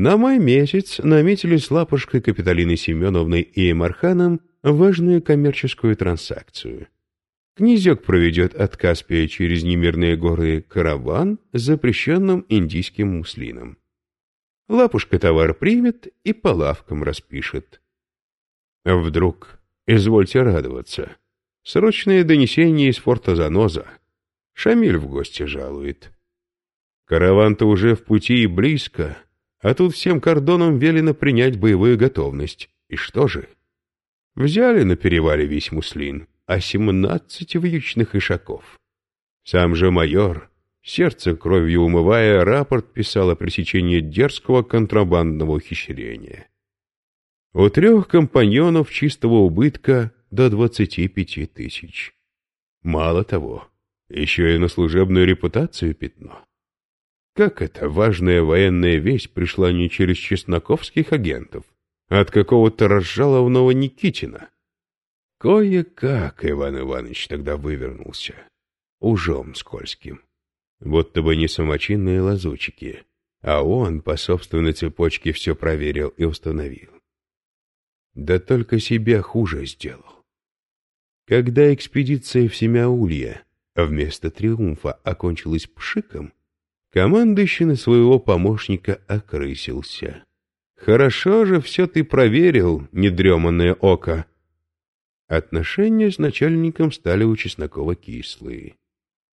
На май месяц наметили с Лапушкой Капитолиной Семеновной и Марханом важную коммерческую транзакцию. Князек проведет от Каспия через немирные горы караван с запрещенным индийским муслином. Лапушка товар примет и по лавкам распишет. Вдруг, извольте радоваться, срочное донесение из форта Заноза. Шамиль в гости жалует. Караван-то уже в пути и близко, а тут всем кордонам велено принять боевую готовность. И что же? Взяли на перевале весь муслин, а семнадцать вьючных ишаков. Сам же майор, сердце кровью умывая, рапорт писал о пресечении дерзкого контрабандного ухищрения. У трех компаньонов чистого убытка до двадцати пяти тысяч. Мало того, еще и на служебную репутацию пятно. Как эта важная военная весть пришла не через чесноковских агентов, а от какого-то разжалованного Никитина? Кое-как Иван Иванович тогда вывернулся. Ужом скользким. Будто бы не самочинные лазучики, а он по собственной цепочке все проверил и установил. Да только себя хуже сделал. Когда экспедиция в Семяулье вместо триумфа окончилась пшиком, Командующий на своего помощника окрысился. «Хорошо же все ты проверил, недреманное око!» Отношения с начальником стали у Чеснокова кислые.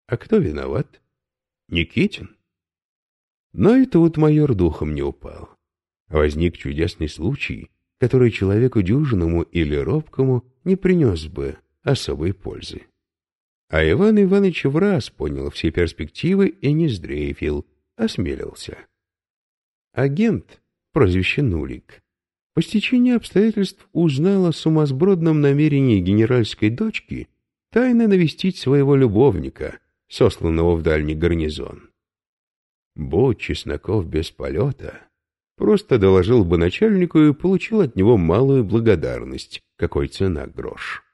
А кто виноват? Никитин? Но и тут майор духом не упал. Возник чудесный случай, который человеку дюжиному или робкому не принес бы особой пользы. А Иван Иванович в раз понял все перспективы и не сдрейфил, осмелился. Агент, прозвище Нулик, по стечению обстоятельств узнал о сумасбродном намерении генеральской дочки тайно навестить своего любовника, сосланного в дальний гарнизон. Будь Чесноков без полета, просто доложил бы начальнику и получил от него малую благодарность, какой цена грош.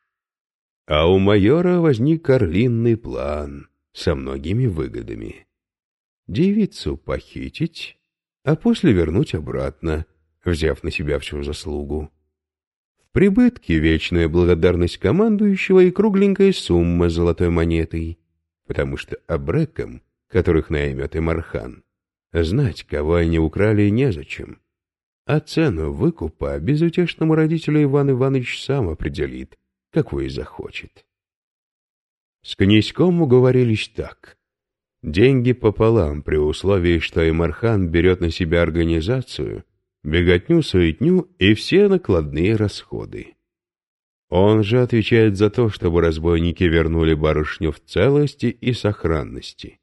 А у майора возник орлинный план со многими выгодами. Девицу похитить, а после вернуть обратно, взяв на себя всю заслугу. В прибытке вечная благодарность командующего и кругленькая сумма золотой монетой, потому что абрекам, которых наймет Имархан, знать, кого они украли, незачем. А цену выкупа безутешному родителю Иван Иванович сам определит, какой захочет. С князьком уговорились так. Деньги пополам, при условии, что Имархан берет на себя организацию, беготню, суетню и все накладные расходы. Он же отвечает за то, чтобы разбойники вернули барышню в целости и сохранности.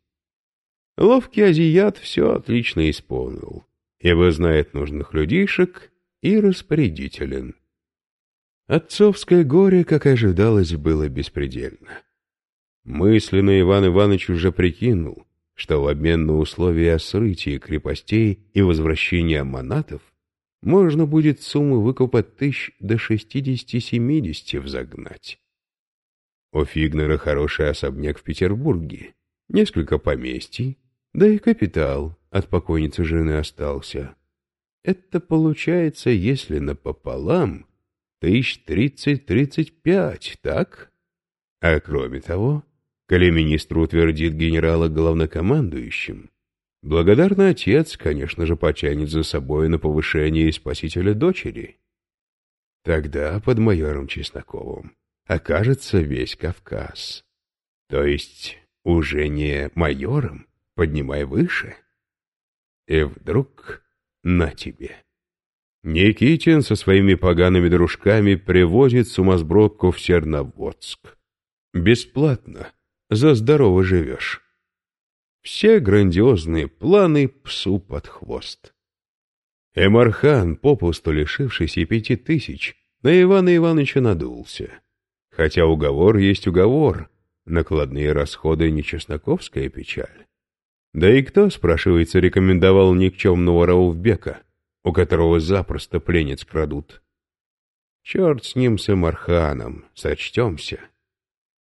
Ловкий азиат все отлично исполнил, ибо знает нужных людишек и распорядителен. Отцовское горе, как ожидалось, было беспредельно. Мысленно Иван Иванович уже прикинул, что в обмен на условия о срытии крепостей и возвращении аманатов можно будет сумму выкупа тысяч до шестидесяти-семидесяти взагнать. У Фигнера хороший особняк в Петербурге, несколько поместий, да и капитал от покойницы жены остался. Это получается, если напополам, тысяч тридцать-тридцать пять, так? А кроме того, коли министр утвердит генерала главнокомандующим, благодарный отец, конечно же, потянет за собой на повышение спасителя дочери. Тогда под майором Чесноковым окажется весь Кавказ. То есть уже не майором, поднимай выше. И вдруг на тебе. Никитин со своими погаными дружками привозит сумасбродку в Серноводск. Бесплатно, за здорово живешь. Все грандиозные планы псу под хвост. Эмархан, попусту лишившийся пяти тысяч, на Ивана Ивановича надулся. Хотя уговор есть уговор, накладные расходы не чесноковская печаль. Да и кто, спрашивается, рекомендовал никчемного Раувбека? У которого запросто пленец крадут. Черт с ним, с Эмарханом, сочтемся.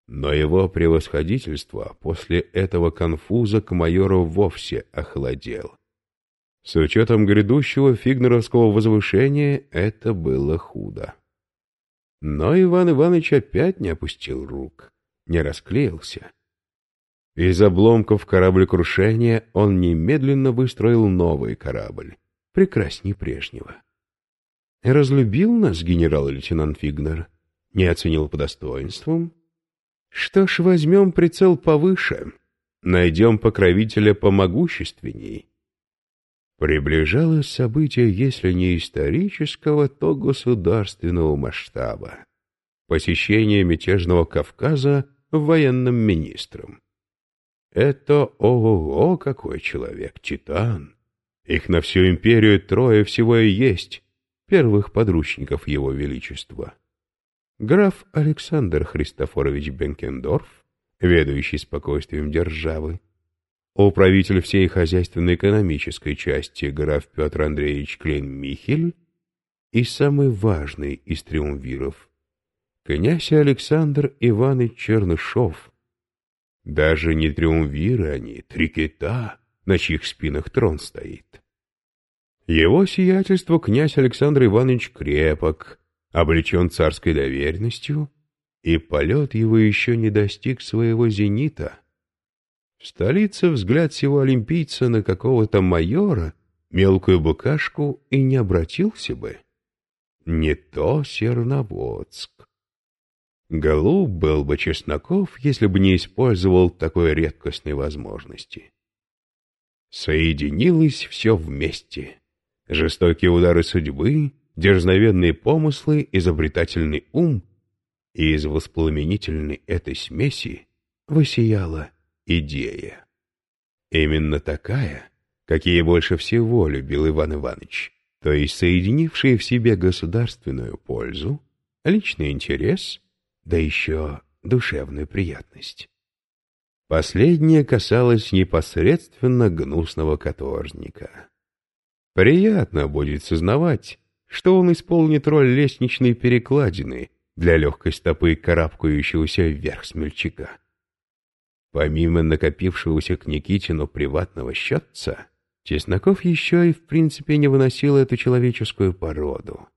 Но его превосходительство после этого конфуза к майору вовсе охладел. С учетом грядущего фигнеровского возвышения это было худо. Но Иван Иванович опять не опустил рук, не расклеился. Из обломков кораблекрушения он немедленно выстроил новый корабль, прекрасней прежнего. Разлюбил нас генерал-лейтенант Фигнер, не оценил по достоинствам. Что ж, возьмем прицел повыше, найдем покровителя помогущественней. Приближалось событие, если не исторического, то государственного масштаба. Посещение мятежного Кавказа военным министром. Это ого-го какой человек, титан! Их на всю империю трое всего и есть, первых подручников его величества. Граф Александр Христофорович Бенкендорф, ведущий спокойствием державы, управитель всей хозяйственно-экономической части граф Петр Андреевич Клейн-Михель и самый важный из триумвиров, князь Александр Иванович Чернышов. Даже не триумвиры они, три кита, на чьих спинах трон стоит. Его сиятельство князь Александр Иванович крепок, облечен царской доверенностью, и полет его еще не достиг своего зенита — в столице взгляд всего олимпийца на какого-то майора, мелкую букашку, и не обратился бы. Не то Серноводск. Голуб был бы Чесноков, если бы не использовал такой редкостной возможности. Соединилось все вместе. Жестокие удары судьбы, дерзновенные помыслы, изобретательный ум, и из воспламенительной этой смеси воссияла идея. Именно такая, какие больше всего любил Иван Иванович, то есть соединившие в себе государственную пользу, личный интерес, да еще душевную приятность. Последнее касалось непосредственно гнусного каторжника. Приятно будет сознавать, что он исполнит роль лестничной перекладины для легкой стопы карабкающегося вверх смельчака. Помимо накопившегося к Никитину приватного счетца, Чесноков еще и в принципе не выносил эту человеческую породу.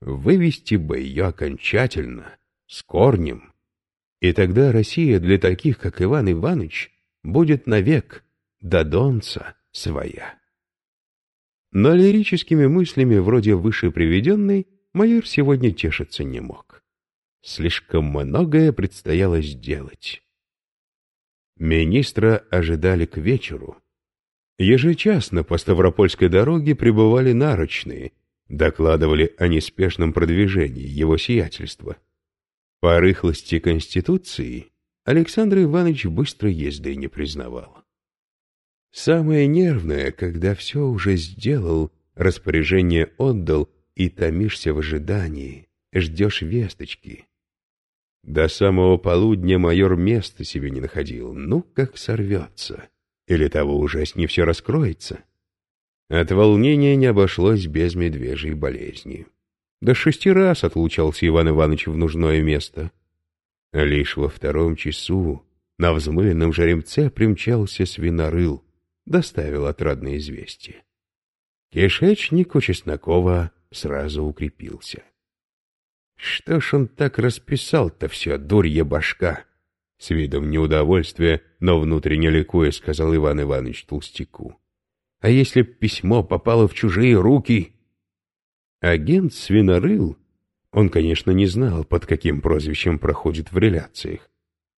Вывести бы ее окончательно, с корнем. И тогда Россия для таких, как Иван Иванович, будет навек до донца своя. Но лирическими мыслями, вроде выше приведенной, майор сегодня тешиться не мог. Слишком многое предстояло сделать. Министра ожидали к вечеру. Ежечасно по Ставропольской дороге прибывали нарочные, докладывали о неспешном продвижении его сиятельства. По рыхлости Конституции Александр Иванович быстро езды не признавал. Самое нервное, когда все уже сделал, распоряжение отдал и томишься в ожидании, ждешь весточки. До самого полудня майор места себе не находил. Ну, как сорвется. Или того ужаснее все раскроется. От волнения не обошлось без медвежьей болезни. До шести раз отлучался Иван Иванович в нужное место. Лишь во втором часу на взмыленном жеребце примчался свинорыл, доставил отрадное известие. Кишечник у Чеснокова сразу укрепился. Что ж он так расписал-то все, дурья башка? С видом неудовольствия, но внутренне ликуя, сказал Иван Иванович толстяку. А если б письмо попало в чужие руки? Агент свинорыл, он, конечно, не знал, под каким прозвищем проходит в реляциях,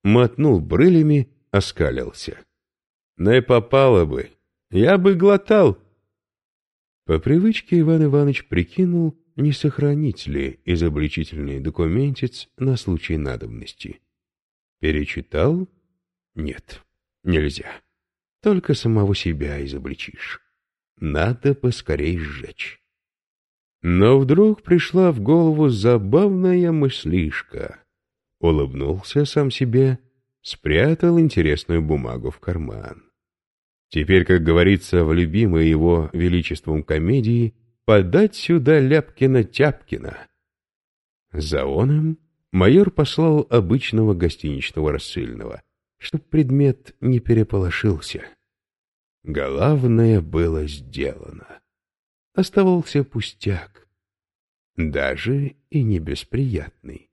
мотнул брылями, оскалился. Не попало бы, я бы глотал. По привычке Иван Иванович прикинул, не сохранить ли изобличительный документец на случай надобности. Перечитал? Нет, нельзя. Только самого себя изобличишь. Надо поскорей сжечь. Но вдруг пришла в голову забавная мыслишка. Улыбнулся сам себе, спрятал интересную бумагу в карман. Теперь, как говорится в любимой его величеством комедии, подать сюда Ляпкина-Тяпкина. За оным майор послал обычного гостиничного рассыльного, чтоб предмет не переполошился. Главное было сделано. Оставался пустяк, даже и не бесприятный.